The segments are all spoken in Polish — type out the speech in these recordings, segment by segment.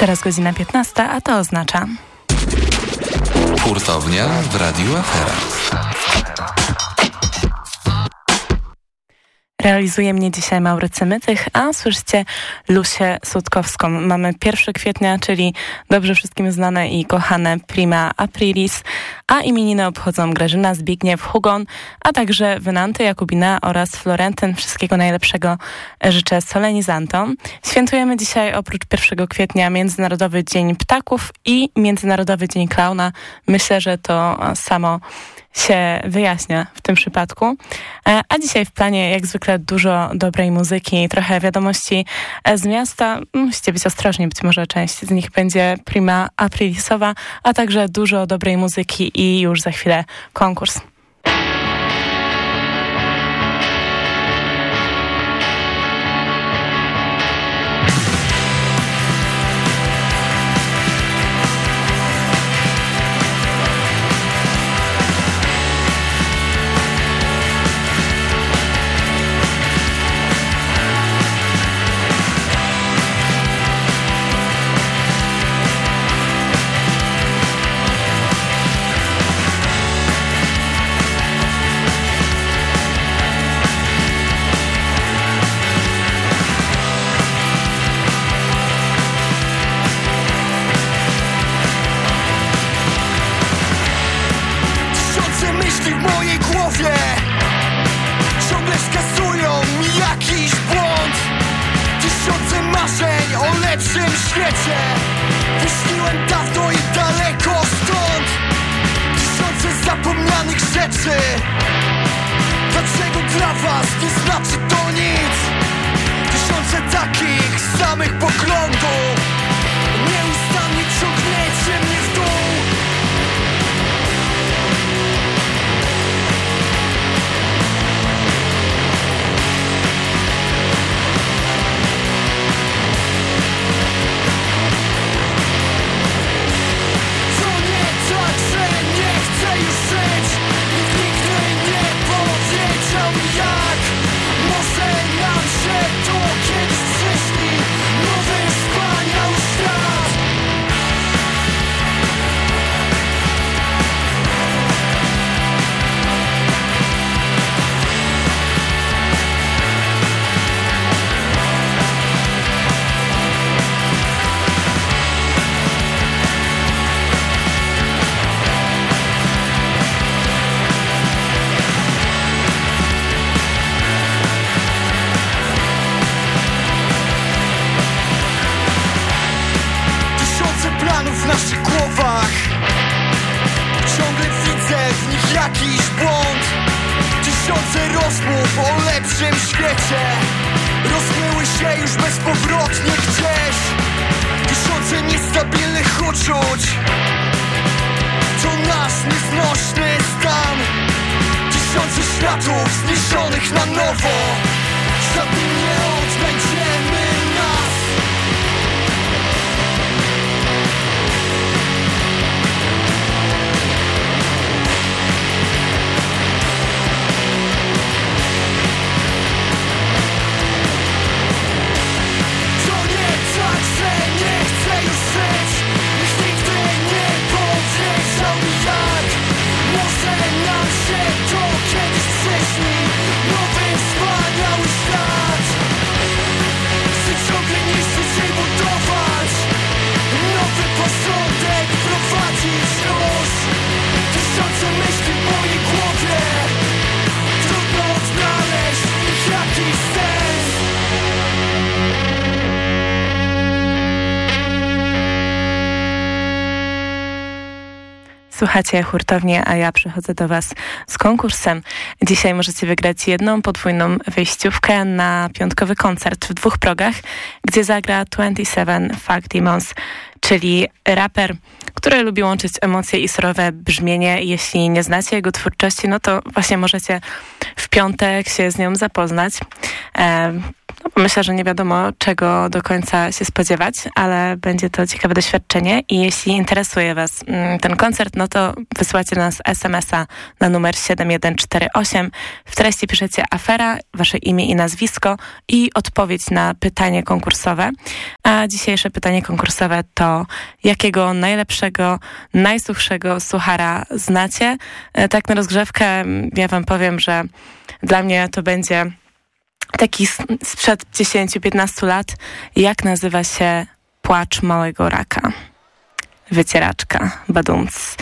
Zaraz godzina 15, a to oznacza... Hurtownia w Radiu Afera. Realizuje mnie dzisiaj Maurycy Mytych, a słyszycie Lusię Sutkowską. Mamy 1 kwietnia, czyli dobrze wszystkim znane i kochane Prima Aprilis, a imieniny obchodzą Grażyna, Zbigniew, Hugon, a także Wynanty, Jakubina oraz Florentyn. Wszystkiego najlepszego życzę solenizantom. Świętujemy dzisiaj oprócz 1 kwietnia Międzynarodowy Dzień Ptaków i Międzynarodowy Dzień Klauna. Myślę, że to samo się wyjaśnia w tym przypadku. E, a dzisiaj w planie jak zwykle dużo dobrej muzyki, trochę wiadomości e, z miasta. Musicie być ostrożni, być może część z nich będzie prima aprilisowa, a także dużo dobrej muzyki i już za chwilę konkurs. rzeczy Dlaczego dla was nie znaczy to nic? Tysiące takich samych poglądów Nieustannie ciągle już bezpowrotnie gdzieś. Tysiące niestabilnych uczuć. To nasz nieznośny stan. Tysiące światów zniszczonych na nowo. Żadnym nie odbędzie Słuchacie hurtownie, a ja przychodzę do Was z konkursem. Dzisiaj możecie wygrać jedną podwójną wyjściówkę na piątkowy koncert w dwóch progach, gdzie zagra 27 Fuck Demons, czyli raper, który lubi łączyć emocje i surowe brzmienie. Jeśli nie znacie jego twórczości, no to właśnie możecie w piątek się z nią zapoznać. E, no, myślę, że nie wiadomo czego do końca się spodziewać, ale będzie to ciekawe doświadczenie i jeśli interesuje Was mm, ten koncert, no to wysłacie nas SMS-a na numer 7148. W treści piszecie afera, Wasze imię i nazwisko i odpowiedź na pytanie konkursowe. A dzisiejsze pytanie konkursowe to jakiego najlepszego, najsuchszego suchara znacie? E, tak na rozgrzewkę mm, ja Wam powiem, że dla mnie to będzie taki sprzed 10-15 lat, jak nazywa się płacz małego raka. Wycieraczka, badumc.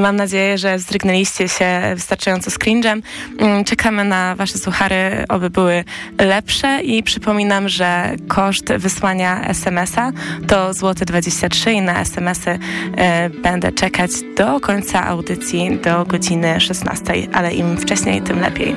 Mam nadzieję, że zdrygnęliście się wystarczająco z cringe'em. Mm, czekamy na wasze suchary, oby były lepsze i przypominam, że koszt wysłania SMS-a to złote 23 i na SMS-y y, będę czekać do końca audycji, do godziny 16, ale im wcześniej, tym lepiej.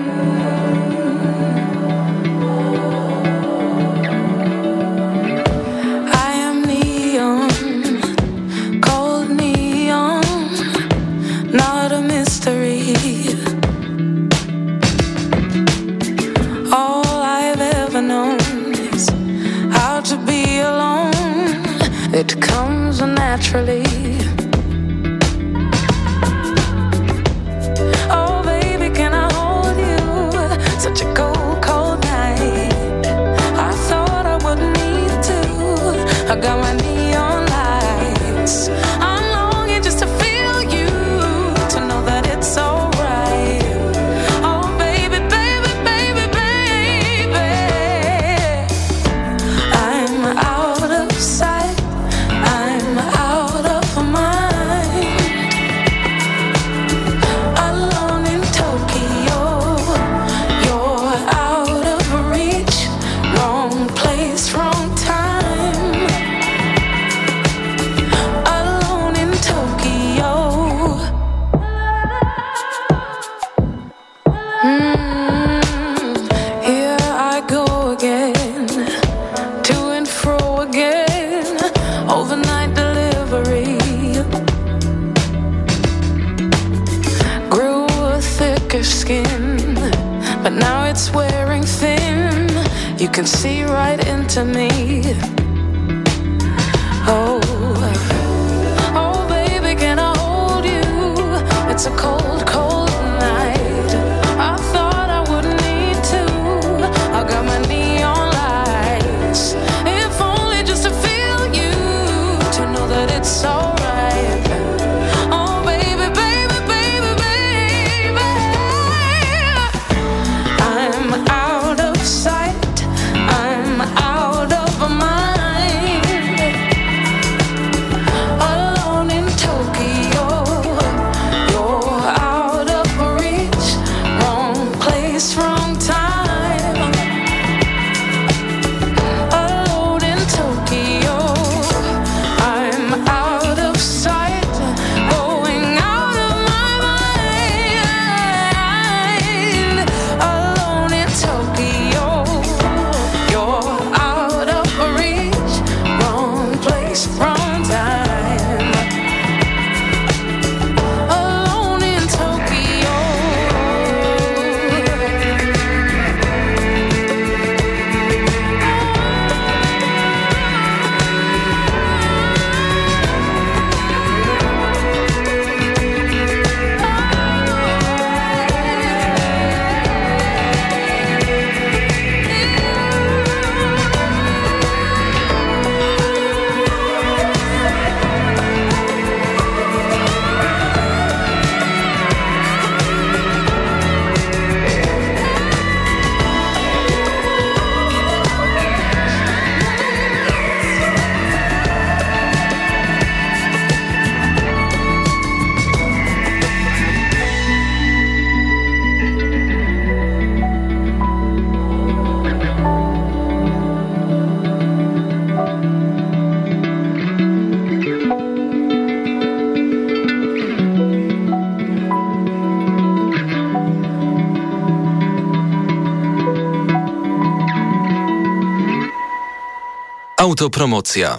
Autopromocja.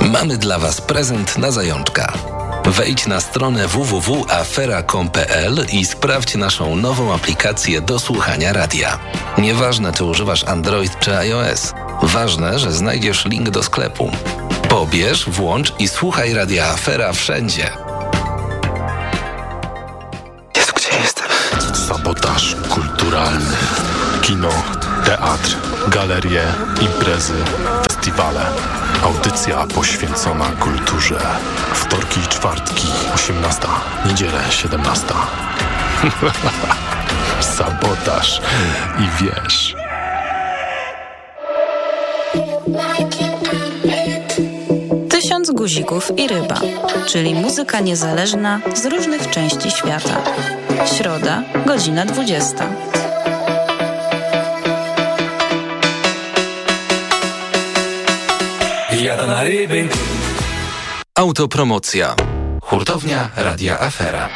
Mamy dla Was prezent na zajączka. Wejdź na stronę www.afera.com.pl i sprawdź naszą nową aplikację do słuchania radia. Nieważne, czy używasz Android czy iOS. Ważne, że znajdziesz link do sklepu. Pobierz, włącz i słuchaj Radia Afera wszędzie. Jezu, gdzie jestem? Sabotaż kulturalny. Kino, teatr, galerie, imprezy, festiwale. Audycja poświęcona kulturze. Wtorki i czwartki, 18. Niedzielę, 17. Sabotaż i wiesz. Tysiąc guzików i ryba, czyli muzyka niezależna z różnych części świata. Środa, godzina 20. Jadę na ryby. Autopromocja. Hurtownia Radia Afera.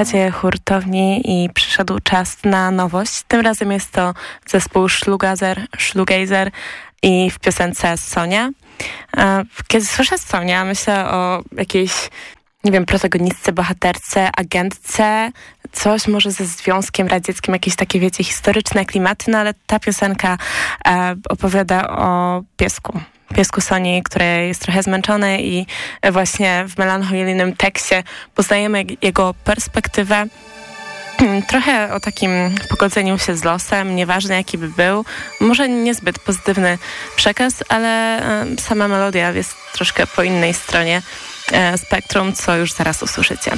Słuchacie hurtowni i przyszedł czas na nowość. Tym razem jest to zespół Szlugazer, Szlugazer i w piosence Sonia. Kiedy słyszę Sonia, myślę o jakiejś, nie wiem, protagonistce, bohaterce, agentce, coś może ze Związkiem Radzieckim, jakieś takie, wiecie, historyczne klimaty, no ale ta piosenka e, opowiada o piesku. Piesku Soni, który jest trochę zmęczony i właśnie w melancholijnym tekście poznajemy jego perspektywę trochę o takim pogodzeniu się z losem, nieważne jaki by był. Może niezbyt pozytywny przekaz, ale e, sama melodia jest troszkę po innej stronie e, spektrum, co już zaraz usłyszycie.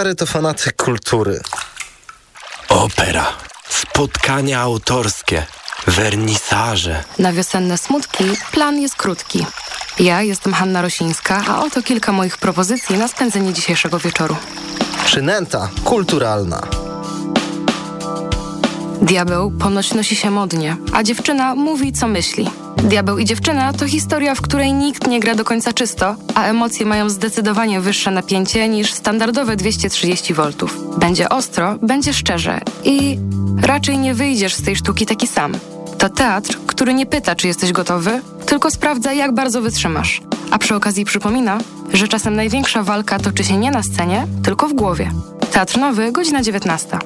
Stary to fanatyk kultury. Opera, spotkania autorskie, wernisaże. Na wiosenne smutki plan jest krótki. Ja jestem Hanna Rosińska, a oto kilka moich propozycji na spędzenie dzisiejszego wieczoru. Przynęta kulturalna. Diabeł ponoć nosi się modnie, a dziewczyna mówi, co myśli. Diabeł i dziewczyna to historia, w której nikt nie gra do końca czysto, a emocje mają zdecydowanie wyższe napięcie niż standardowe 230 V. Będzie ostro, będzie szczerze i raczej nie wyjdziesz z tej sztuki taki sam. To teatr, który nie pyta, czy jesteś gotowy, tylko sprawdza, jak bardzo wytrzymasz. A przy okazji przypomina, że czasem największa walka toczy się nie na scenie, tylko w głowie. Teatr Nowy, godzina 19.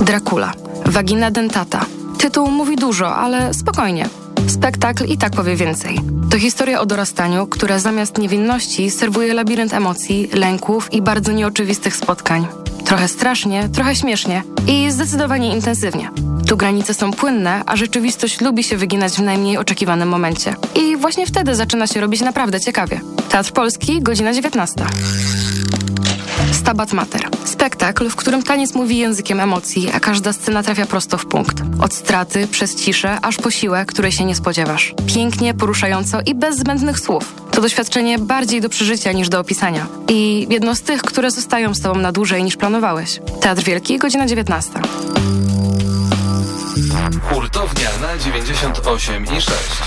Dracula. Vagina dentata. Tytuł mówi dużo, ale spokojnie. Spektakl i tak powie więcej. To historia o dorastaniu, które zamiast niewinności serwuje labirynt emocji, lęków i bardzo nieoczywistych spotkań. Trochę strasznie, trochę śmiesznie i zdecydowanie intensywnie. Tu granice są płynne, a rzeczywistość lubi się wyginać w najmniej oczekiwanym momencie. I właśnie wtedy zaczyna się robić naprawdę ciekawie. Teatr Polski, godzina 19. Stabat Mater. Spektakl, w którym taniec mówi językiem emocji, a każda scena trafia prosto w punkt. Od straty, przez ciszę, aż po siłę, której się nie spodziewasz. Pięknie, poruszająco i bez zbędnych słów. To doświadczenie bardziej do przeżycia niż do opisania. I jedno z tych, które zostają z tobą na dłużej niż planowałeś. Teatr Wielki, godzina 19. Hurtownia na 98 i 6.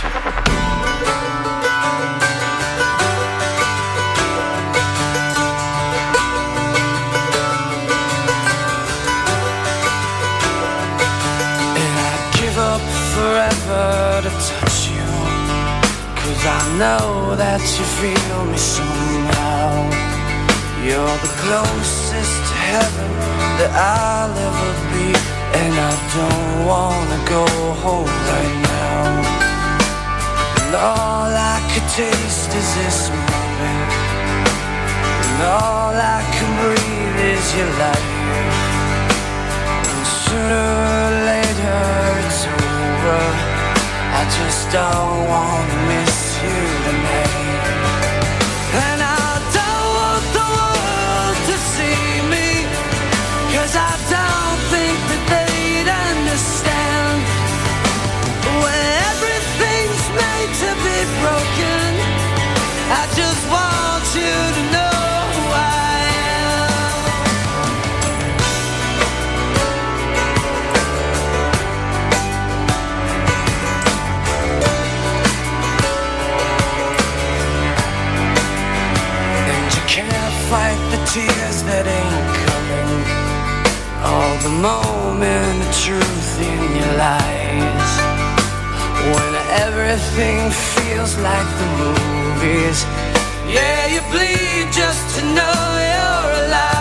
And I'd give up forever to touch you. Cause I know that you feel me somehow. You're the closest to heaven that I'll ever be. And I don't wanna go home right now. And all I could taste is this moment. And all I can breathe is your light. And sooner or later it's over. I just don't wanna miss you tonight. That ain't coming. All the moment of truth in your lies. When everything feels like the movies. Yeah, you bleed just to know you're alive.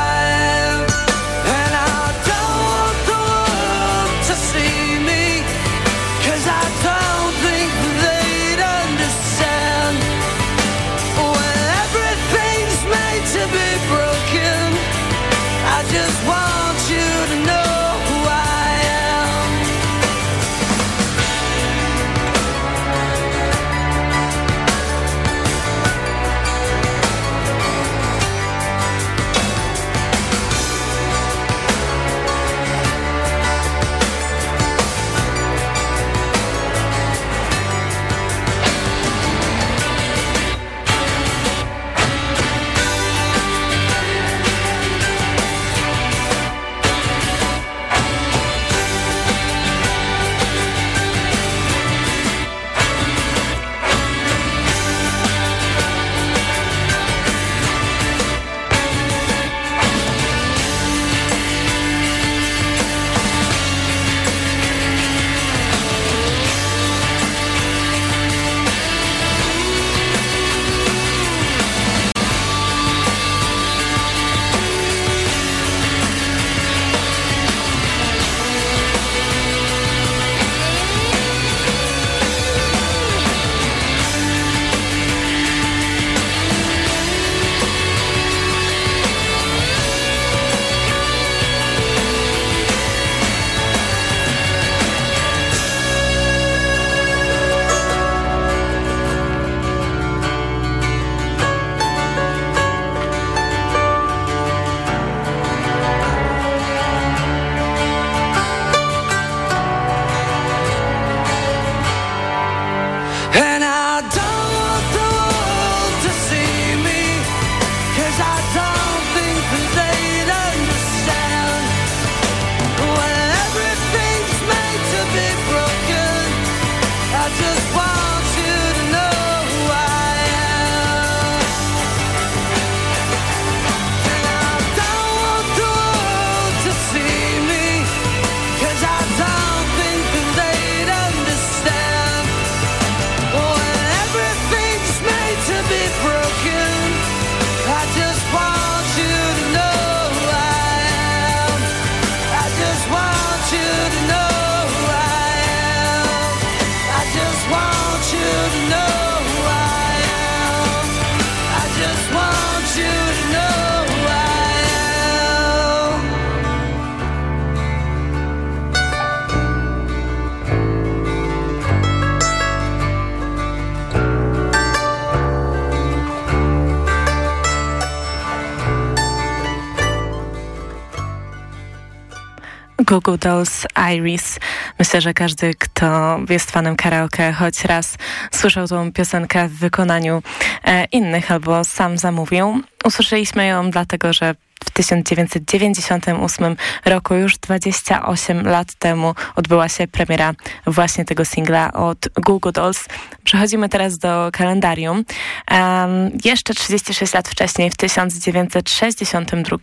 Google Dolls Iris. Myślę, że każdy, kto jest fanem karaoke, choć raz słyszał tą piosenkę w wykonaniu e, innych albo sam zamówił. Usłyszeliśmy ją dlatego, że 1998 roku, już 28 lat temu, odbyła się premiera właśnie tego singla od Google Dolls. Przechodzimy teraz do kalendarium. Um, jeszcze 36 lat wcześniej, w 1962,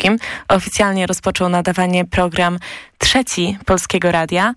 oficjalnie rozpoczął nadawanie program trzeci Polskiego Radia.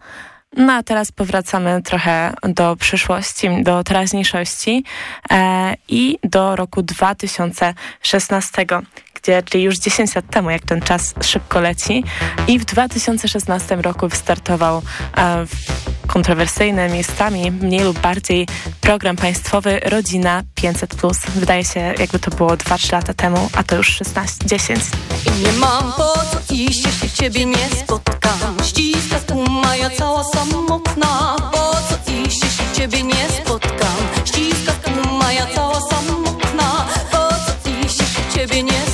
No a teraz powracamy trochę do przyszłości, do teraźniejszości e, i do roku 2016, gdzie, czyli już 10 lat temu, jak ten czas szybko leci. I w 2016 roku wystartował e, w kontrowersyjne miejscami, mniej lub bardziej, program państwowy Rodzina 500+. Wydaje się, jakby to było 2-3 lata temu, a to już 16, 10. I nie mam po co iść, jeśli ciebie nie spotkam Ściska tłuma, ja cała samotna Po co iść, jeśli ciebie nie spotkam Ściska tłuma, ja cała samotna Po co iść, jeśli ciebie nie spotkam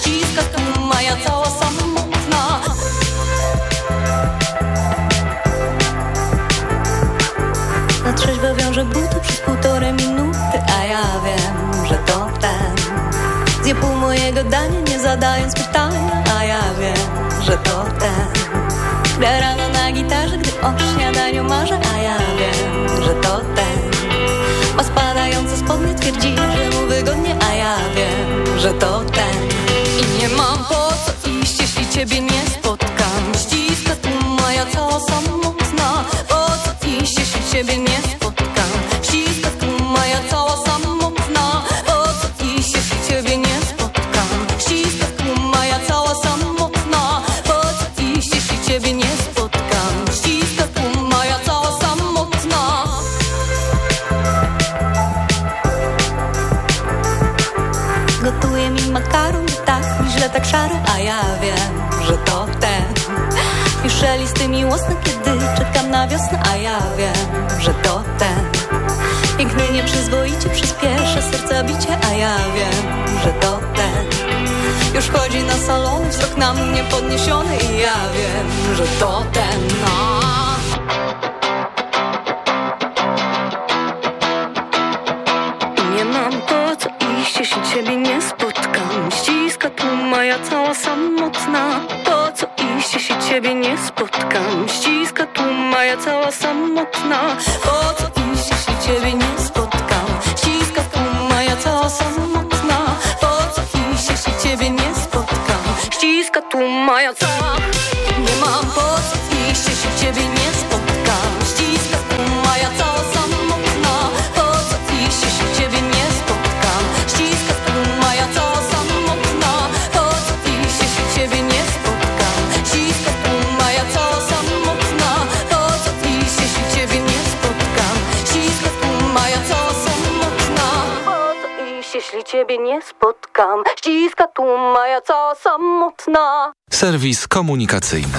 Ściska tłuma, ja cała samotna. Na trzeźwo wiąże buty przez półtorej minuty A ja wiem, że to ten. Zje pół mojego dania, nie zadając pytania A ja wiem, że to ten. Gra rano na gitarze, gdy o śniadaniu marzę A ja wiem, że to ten. Ma spadające spodnie, twierdzi, że mu wygodnie A ja wiem, że to ciebie nie spotkam. Ściska tu moja cała samotna czekam na wiosnę A ja wiem, że to ten Piękny nieprzyzwoicie przyspieszę serca bicie A ja wiem, że to ten Już chodzi na salony, wzrok na mnie podniesiony I ja wiem, że to ten no. Ciebie nie spotkam Ściska tu moja cała samotna Serwis komunikacyjny.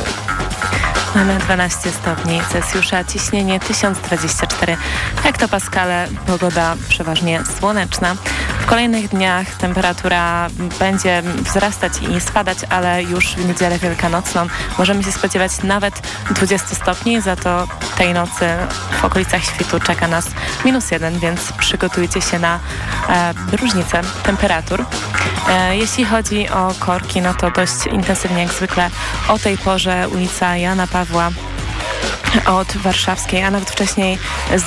Mamy 12 stopni Celsjusza, ciśnienie 1024 hektopaskale, pogoda przeważnie słoneczna. W kolejnych dniach temperatura będzie wzrastać i spadać, ale już w niedzielę wielkanocną możemy się spodziewać nawet 20 stopni, za to tej nocy w okolicach świtu czeka nas minus jeden, więc przygotujcie się na e, różnicę temperatur. E, jeśli chodzi o korki, no to dość intensywnie jak zwykle o tej porze ulica Jana Pawła od warszawskiej, a nawet wcześniej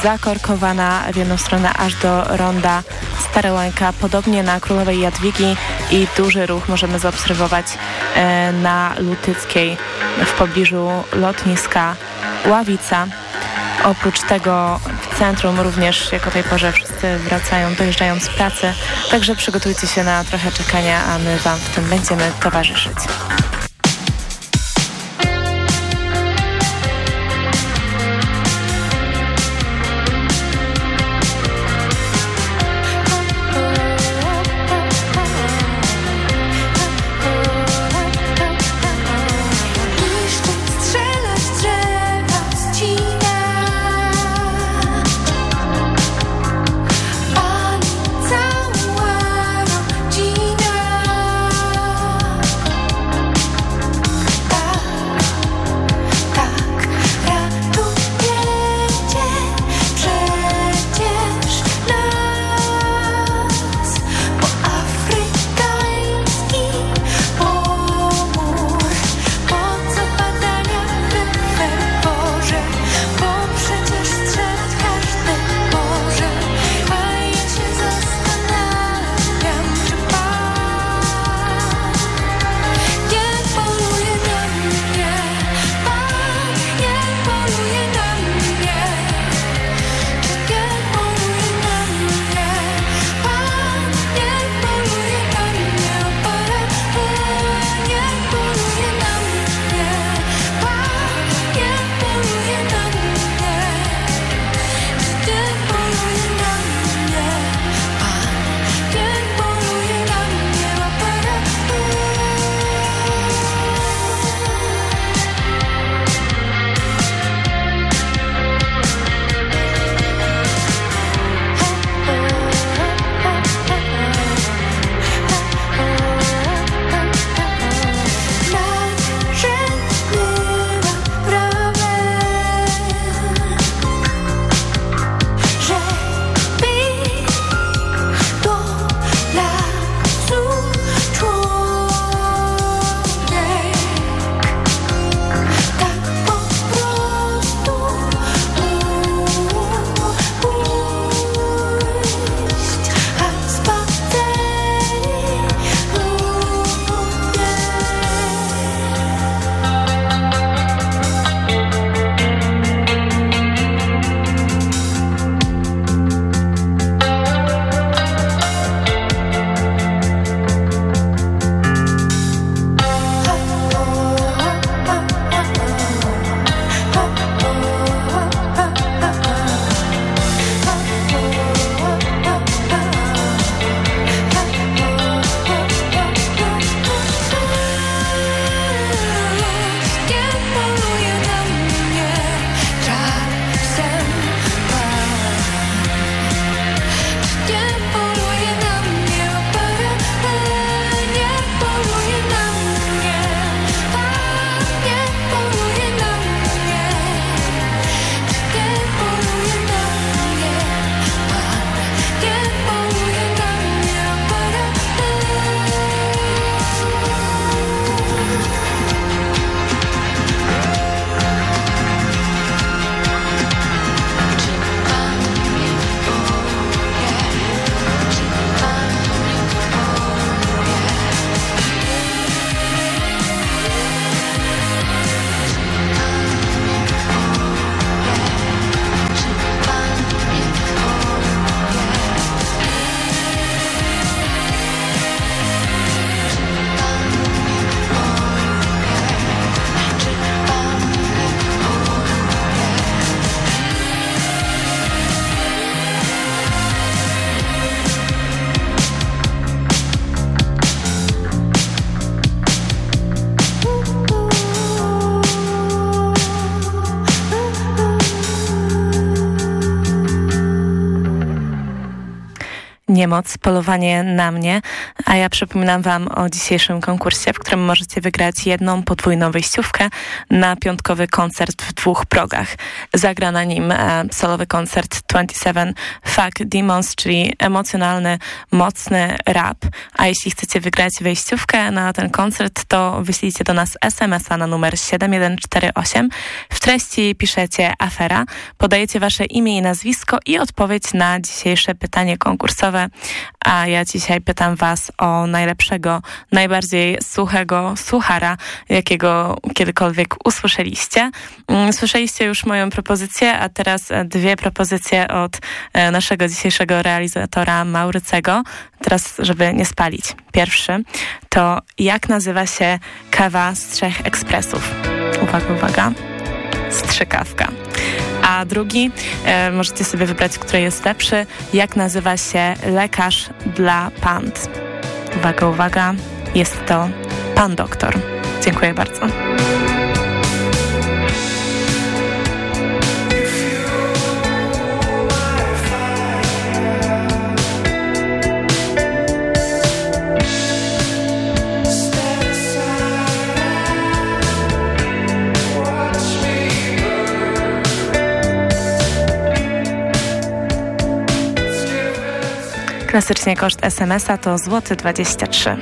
zakorkowana w jedną stronę aż do ronda Starołańka. Podobnie na Królowej Jadwigi i duży ruch możemy zaobserwować e, na Lutyckiej w pobliżu lotniska Ławica. Oprócz tego w centrum również, jak o tej porze wszyscy wracają, dojeżdżają z pracy, także przygotujcie się na trochę czekania, a my Wam w tym będziemy towarzyszyć. Niemoc, polowanie na mnie, a ja przypominam Wam o dzisiejszym konkursie, w którym możecie wygrać jedną podwójną wyjściówkę na piątkowy koncert w dwóch progach. Zagra na nim e, solowy koncert 27 Fuck Demons, czyli emocjonalny, mocny rap. A jeśli chcecie wygrać wyjściówkę na ten koncert, to wyślijcie do nas SMS-a na numer 7148. W treści piszecie afera, podajecie Wasze imię i nazwisko i odpowiedź na dzisiejsze pytanie konkursowe. A ja dzisiaj pytam Was o najlepszego, najbardziej suchego suchara, jakiego kiedykolwiek usłyszeliście. Mm, Słyszeliście już moją propozycję, a teraz dwie propozycje od e, naszego dzisiejszego realizatora Maurycego. Teraz, żeby nie spalić. Pierwszy to jak nazywa się kawa z trzech ekspresów? Uwaga, uwaga. Strzykawka. A drugi, e, możecie sobie wybrać, który jest lepszy, jak nazywa się lekarz dla pand. Uwaga, uwaga, jest to pan doktor. Dziękuję bardzo. Klasycznie koszt SMS-a to złoty 23.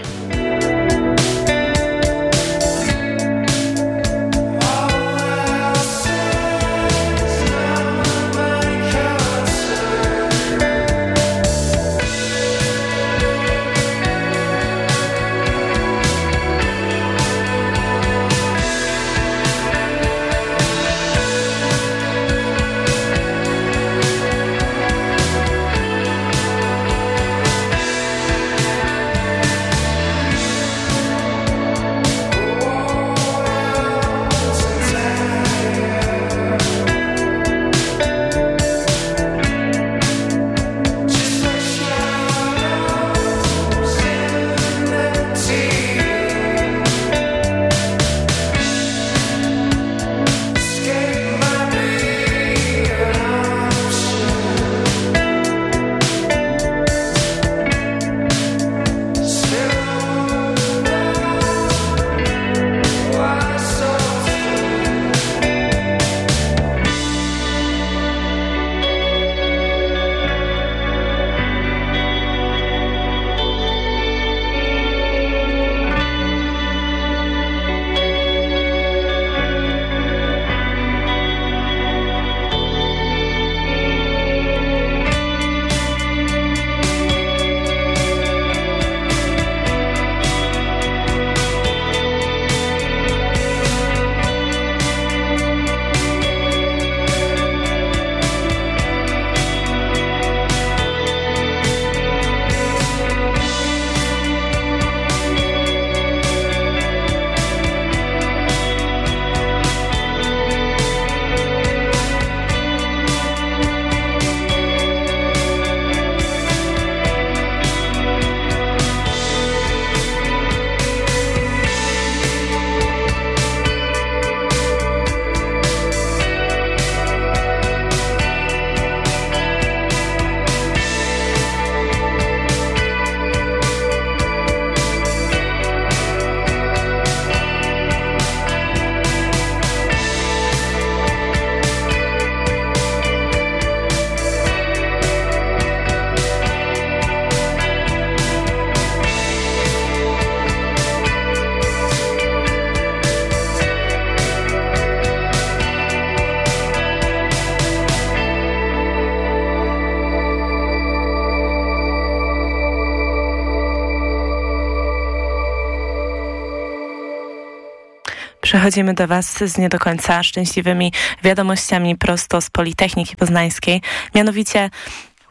Przechodzimy do Was z nie do końca szczęśliwymi wiadomościami prosto z Politechniki Poznańskiej. Mianowicie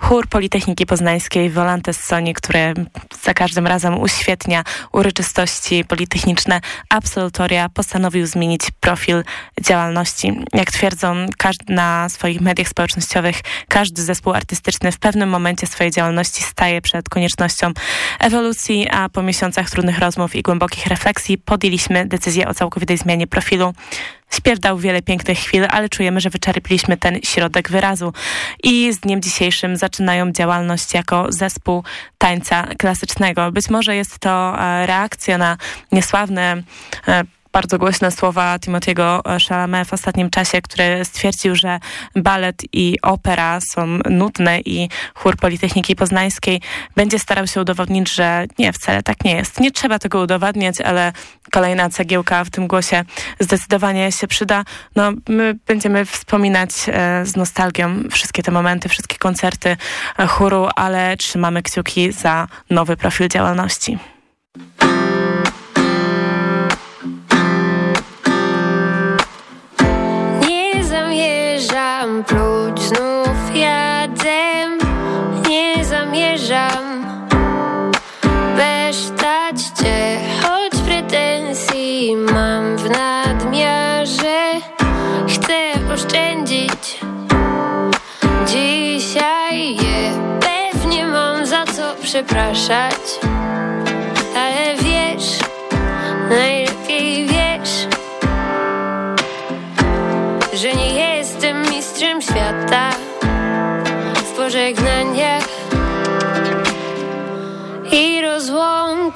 Chór Politechniki Poznańskiej Volantes Soni, który za każdym razem uświetnia uroczystości politechniczne absolutoria, postanowił zmienić profil działalności. Jak twierdzą na swoich mediach społecznościowych, każdy zespół artystyczny w pewnym momencie swojej działalności staje przed koniecznością ewolucji, a po miesiącach trudnych rozmów i głębokich refleksji podjęliśmy decyzję o całkowitej zmianie profilu Śpiew dał wiele pięknych chwil, ale czujemy, że wyczerpiliśmy ten środek wyrazu. I z dniem dzisiejszym zaczynają działalność jako zespół tańca klasycznego. Być może jest to e, reakcja na niesławne e, bardzo głośne słowa Timothy'ego Chalamet w ostatnim czasie, który stwierdził, że balet i opera są nudne i chór Politechniki Poznańskiej będzie starał się udowodnić, że nie, wcale tak nie jest. Nie trzeba tego udowadniać, ale kolejna cegiełka w tym głosie zdecydowanie się przyda. No, my będziemy wspominać e, z nostalgią wszystkie te momenty, wszystkie koncerty e, chóru, ale trzymamy kciuki za nowy profil działalności. Jadem Nie zamierzam besztać cię. Choć pretensji mam w nadmiarze Chcę oszczędzić. Dzisiaj je Pewnie mam za co przepraszać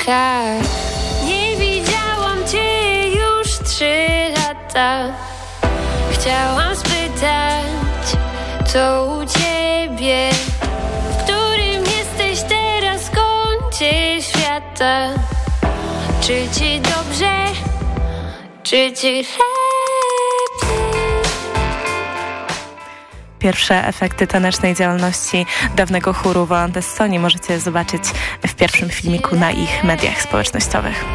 rozłąkach. Nie widziałam cię już trzy lata. Chciałam spytać, co u ciebie, w którym jesteś teraz kącie świata. Czy ci dobrze, czy ci lepiej? Pierwsze efekty tanecznej działalności dawnego chóru Wolandessoni możecie zobaczyć w pierwszym filmiku na ich mediach społecznościowych.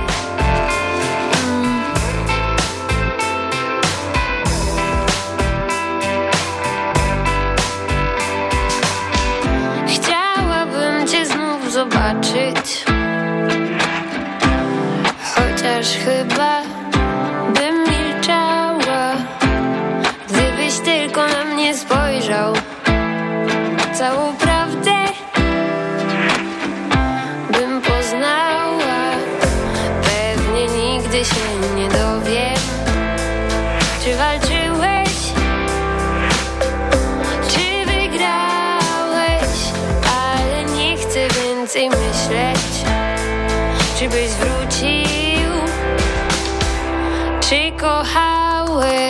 Chciałabym cię znów zobaczyć Czy kochałeś?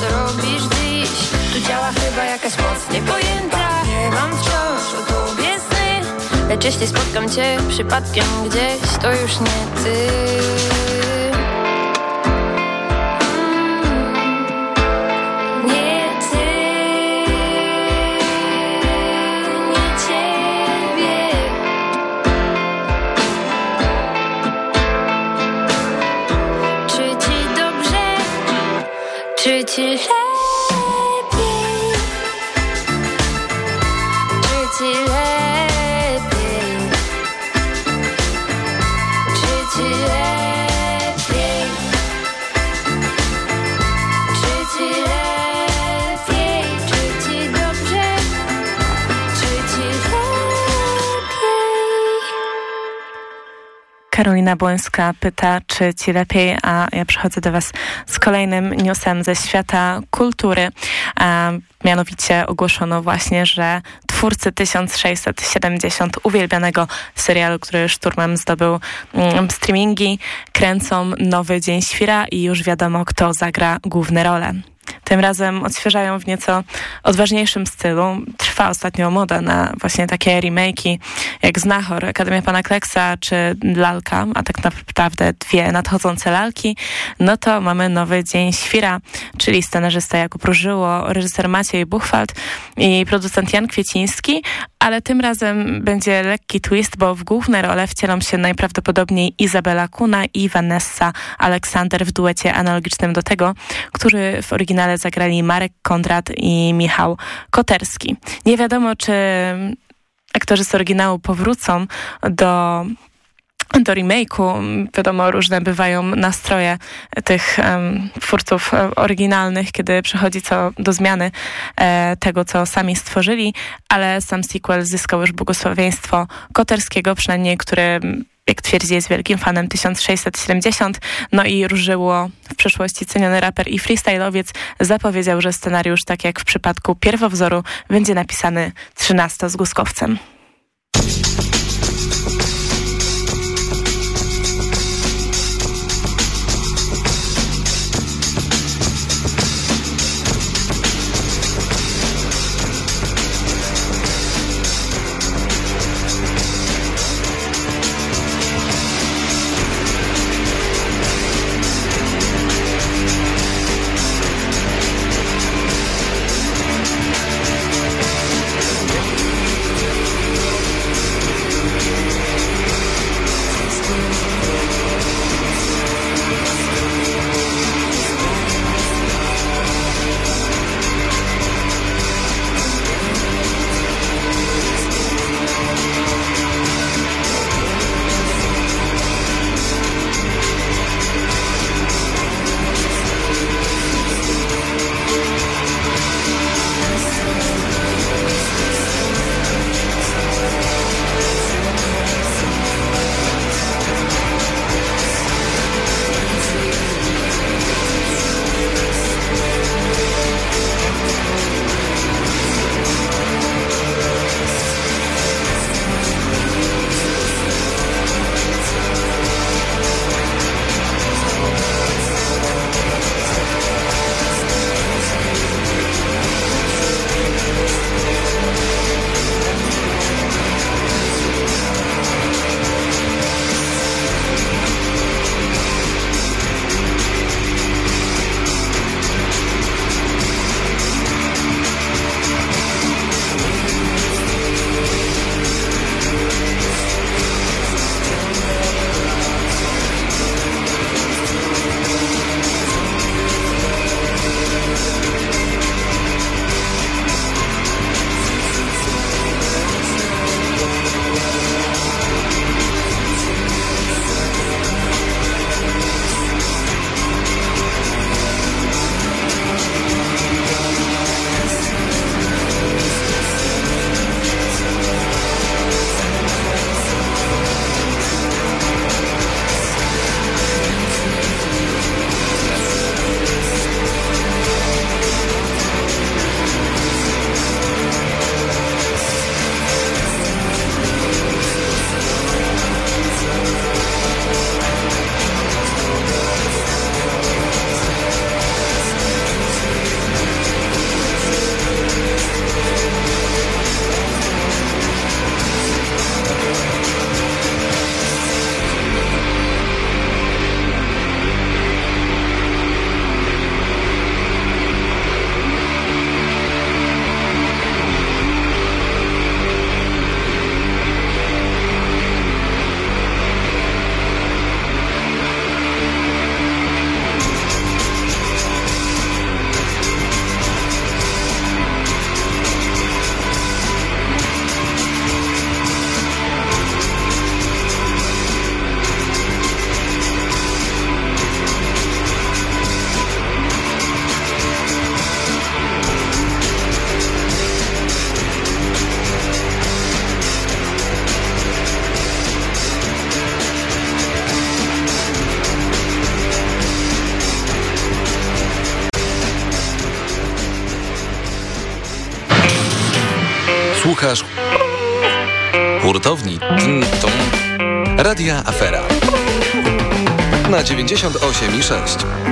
Co robisz dziś? Tu działa chyba jakaś moc niepojęta. Nie mam wciąż o tobie sny. Lecz jeśli spotkam cię przypadkiem gdzieś To już nie ty Czy ci Karolina Błońska pyta, czy ci lepiej, a ja przychodzę do was z kolejnym newsem ze świata kultury. Mianowicie ogłoszono właśnie, że twórcy 1670 uwielbianego serialu, który szturmem zdobył mm, streamingi, kręcą nowy Dzień Świra i już wiadomo, kto zagra główne role. Tym razem odświeżają w nieco odważniejszym stylu. Trwa ostatnio moda na właśnie takie remake'i jak Znachor, Akademia Pana Kleksa czy Lalka, a tak naprawdę dwie nadchodzące lalki, no to mamy nowy Dzień Świra, czyli scenarzysta Jakub Różyło, reżyser Maciej Buchwald i producent Jan Kwieciński, ale tym razem będzie lekki twist, bo w główne role wcielą się najprawdopodobniej Izabela Kuna i Vanessa Aleksander w duecie analogicznym do tego, który w oryginale zagrali Marek Kondrat i Michał Koterski. Nie wiadomo, czy aktorzy z oryginału powrócą do do remake'u. Wiadomo, różne bywają nastroje tych um, twórców oryginalnych, kiedy przychodzi co do zmiany e, tego, co sami stworzyli, ale sam sequel zyskał już błogosławieństwo Koterskiego, przynajmniej który jak twierdzi, jest wielkim fanem 1670. No i Różyło, w przeszłości ceniony raper i freestyle'owiec, zapowiedział, że scenariusz, tak jak w przypadku pierwowzoru, będzie napisany 13 z Guskowcem. Radia Afera. Na 98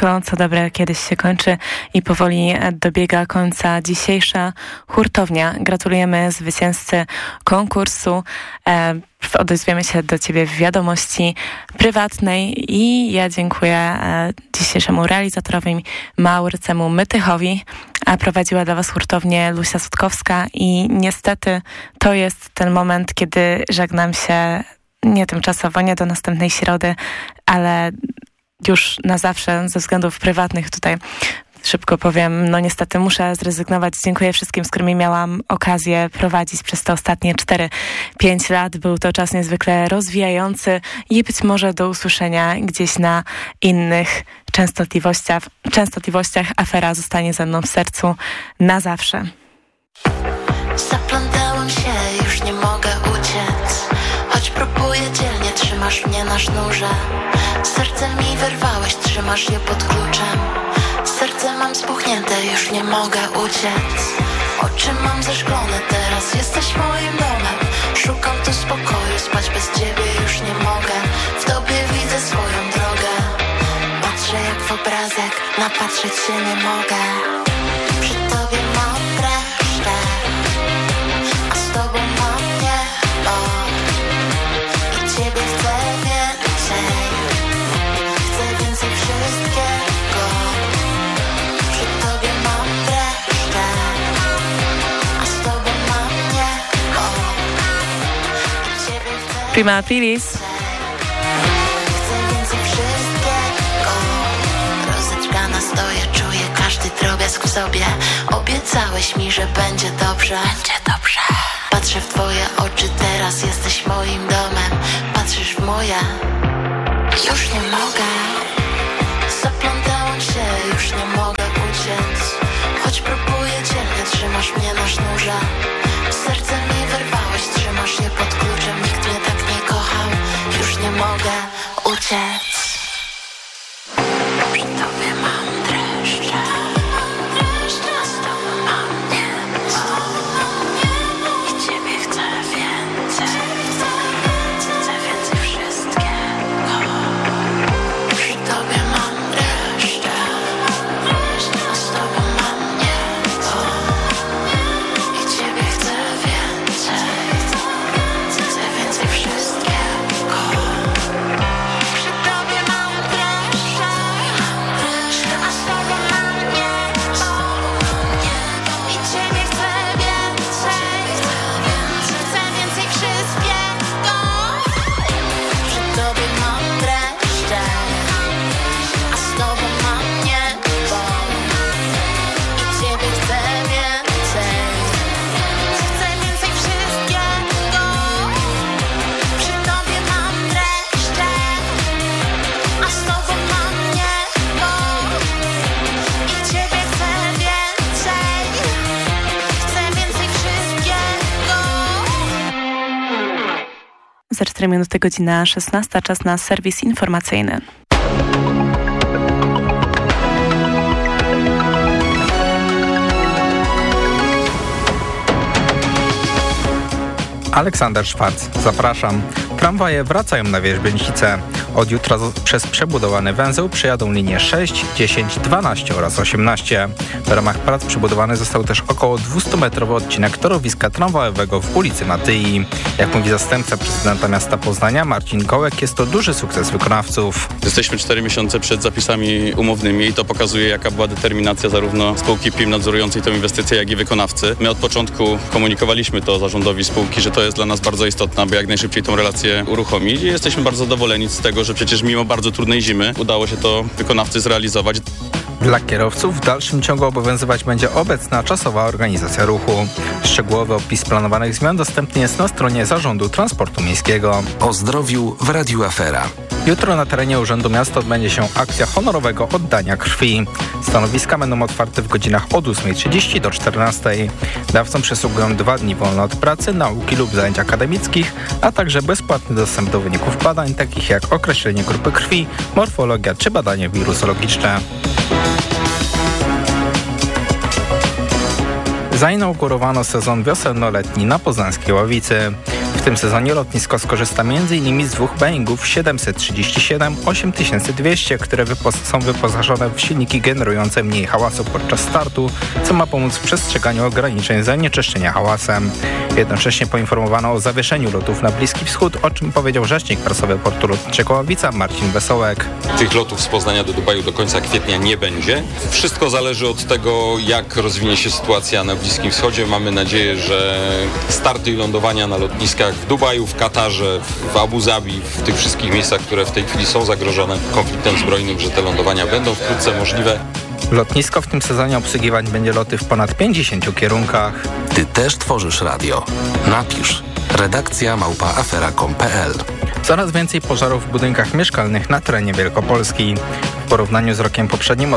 Wszystko, co dobre, kiedyś się kończy i powoli dobiega końca dzisiejsza hurtownia. Gratulujemy zwycięzcy konkursu. E, odezwiemy się do Ciebie w wiadomości prywatnej i ja dziękuję e, dzisiejszemu realizatorowi Maurycemu Mytychowi, a prowadziła dla Was hurtownię Lucia Sutkowska i niestety to jest ten moment, kiedy żegnam się nie tymczasowo, nie do następnej środy, ale już na zawsze ze względów prywatnych tutaj szybko powiem, no niestety muszę zrezygnować. Dziękuję wszystkim, z którymi miałam okazję prowadzić przez te ostatnie 4-5 lat. Był to czas niezwykle rozwijający i być może do usłyszenia gdzieś na innych częstotliwościach. częstotliwościach. Afera zostanie ze mną w sercu na zawsze. Zaplątałem się, już nie mogę uciec Choć próbuję dzielnie, trzymasz mnie na sznurze Serce mi wyrwałeś, trzymasz je pod kluczem. Serce mam spuchnięte, już nie mogę uciec. Oczy mam zeszklone, teraz jesteś moim domem. Szukam tu spokoju, spać bez ciebie już nie mogę. W tobie widzę swoją drogę. Patrzę jak w obrazek, napatrzeć się nie mogę Prima Aprilis. Chcę więcej wszystkiego Rozeczkana stoję, czuję każdy drobiazg w sobie Obiecałeś mi, że będzie dobrze Będzie dobrze Patrzę w twoje oczy, teraz jesteś moim domem Patrzysz w moje Już nie mogę Zaplątałem się, już nie mogę uciec Choć próbuję dzielnie, trzymasz mnie na sznurze Serce mi wyrwałeś, trzymasz je pod kluczem Nikt mnie tak nie mogę uciec 24 minuty, godzina 16, czas na serwis informacyjny. Aleksander Szwarc. Zapraszam. Tramwaje wracają na Wierzbienicę. Od jutra przez przebudowany węzeł przyjadą linie 6, 10, 12 oraz 18. W ramach prac przebudowany został też około 200-metrowy odcinek torowiska tramwajowego w ulicy Matyi. Jak mówi zastępca prezydenta miasta Poznania Marcin Kołek, jest to duży sukces wykonawców. Jesteśmy 4 miesiące przed zapisami umownymi i to pokazuje, jaka była determinacja zarówno spółki PIM nadzorującej tę inwestycję, jak i wykonawcy. My od początku komunikowaliśmy to zarządowi spółki, że to jest dla nas bardzo istotne, aby jak najszybciej tą relację uruchomić i jesteśmy bardzo zadowoleni z tego, że przecież mimo bardzo trudnej zimy udało się to wykonawcy zrealizować. Dla kierowców w dalszym ciągu obowiązywać będzie obecna czasowa organizacja ruchu. Szczegółowy opis planowanych zmian dostępny jest na stronie Zarządu Transportu Miejskiego. O zdrowiu w Radiu Afera. Jutro na terenie Urzędu Miasta odbędzie się akcja honorowego oddania krwi. Stanowiska będą otwarte w godzinach od 8.30 do 14.00. Dawcom przysługują dwa dni wolne od pracy, nauki lub zajęć akademickich, a także dostęp do wyników badań, takich jak określenie grupy krwi, morfologia czy badanie wirusologiczne. Zainaugurowano sezon wiosenno-letni na Poznańskiej Ławicy. W tym sezonie lotnisko skorzysta m.in. z dwóch Boeingów 737 8200, które wypo są wyposażone w silniki generujące mniej hałasu podczas startu, co ma pomóc w przestrzeganiu ograniczeń zanieczyszczenia hałasem. Jednocześnie poinformowano o zawieszeniu lotów na Bliski Wschód, o czym powiedział rzecznik prasowy portu lotniczego Ławica Marcin Wesołek. Tych lotów z Poznania do Dubaju do końca kwietnia nie będzie. Wszystko zależy od tego, jak rozwinie się sytuacja na Bliskim Wschodzie. Mamy nadzieję, że starty i lądowania na lotniskach w Dubaju, w Katarze, w Abu Zabi, w tych wszystkich miejscach, które w tej chwili są zagrożone konfliktem zbrojnym, że te lądowania będą wkrótce możliwe. Lotnisko w tym sezonie obsługiwać będzie loty w ponad 50 kierunkach. Ty też tworzysz radio. Napisz redakcja małpaafera.com.pl Coraz więcej pożarów w budynkach mieszkalnych na terenie Wielkopolski. Porównaniu z rokiem poprzednim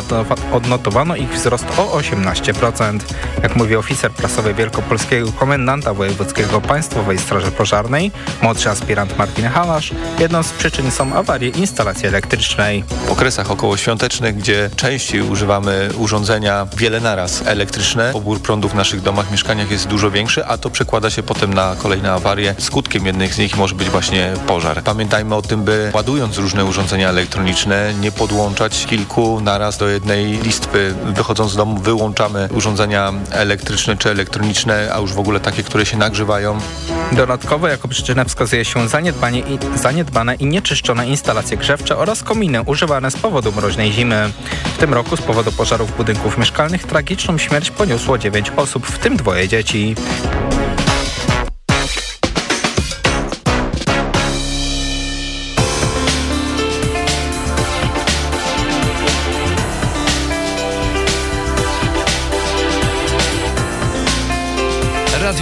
odnotowano ich wzrost o 18%. Jak mówi oficer prasowy Wielkopolskiego Komendanta Wojewódzkiego Państwowej Straży Pożarnej, młodszy aspirant Martin Halasz, jedną z przyczyn są awarie instalacji elektrycznej. W okresach okołoświątecznych, gdzie częściej używamy urządzenia wiele naraz elektryczne, pobór prądu w naszych domach, mieszkaniach jest dużo większy, a to przekłada się potem na kolejne awarie. Skutkiem jednych z nich może być właśnie pożar. Pamiętajmy o tym, by ładując różne urządzenia elektroniczne, nie podłączać kilku naraz do jednej listwy. Wychodząc z domu wyłączamy urządzenia elektryczne czy elektroniczne, a już w ogóle takie, które się nagrzewają. Dodatkowo jako przyczynę wskazuje się zaniedbanie i, zaniedbane i nieczyszczone instalacje grzewcze oraz kominy używane z powodu mroźnej zimy. W tym roku z powodu pożarów budynków mieszkalnych tragiczną śmierć poniosło 9 osób, w tym dwoje dzieci.